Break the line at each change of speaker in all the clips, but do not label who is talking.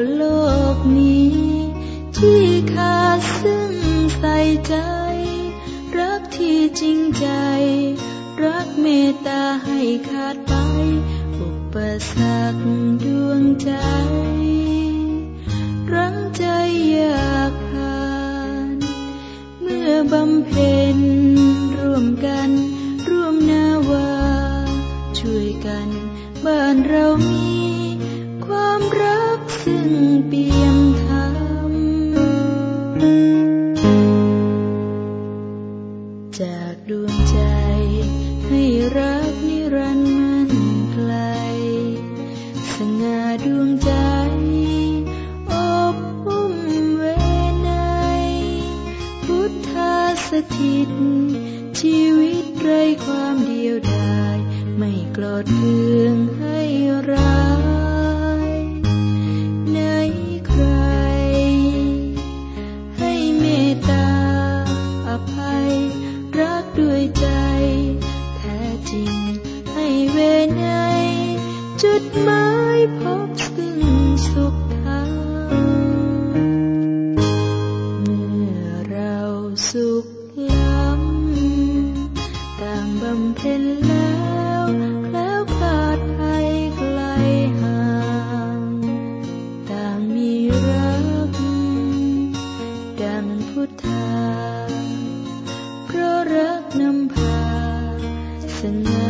ยวโลกนี้ ที่ขาดซึ่งใส่ใจ รักที่จริงใจ รักเมตตาให้ขาดไป อุปสรรคดวงใจ รั้งใจอยากผ่าน เมื่อบำเพ็ญ จากดวงใจ ให้รักนิรันดร์มันไกล สง่าดวงใจ อบอุ้มเวไนยพุทธาสถิต ชีวิตไรความเดียวดาย ไม่กลอดเคืองให้ร้า เวไนจุดหมายพบซึ่งสุขธรรมเมื่อเราสุขล้ำต่างบำเพ็ญแล้วแคล้วคลาดภัยไกลห่างต่างมีรัก ดังพุทธาเพราะรักนำพาสง่า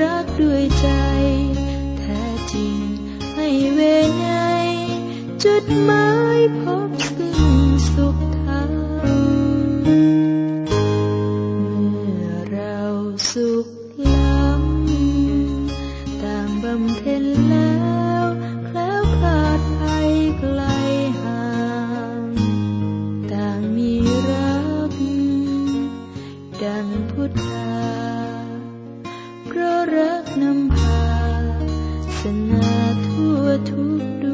รักด้วยใจ แท้จริงให้เวนยจุดหมายพบซึ่งสุขธรรมเมื่อเราสุขล้ำตางบำเพ็ญแล้วแคล้วคลาดภัยไกลห่างต่างมีรักดังพุทธา เพราะรักนำพาสนาทั่วทุกดวง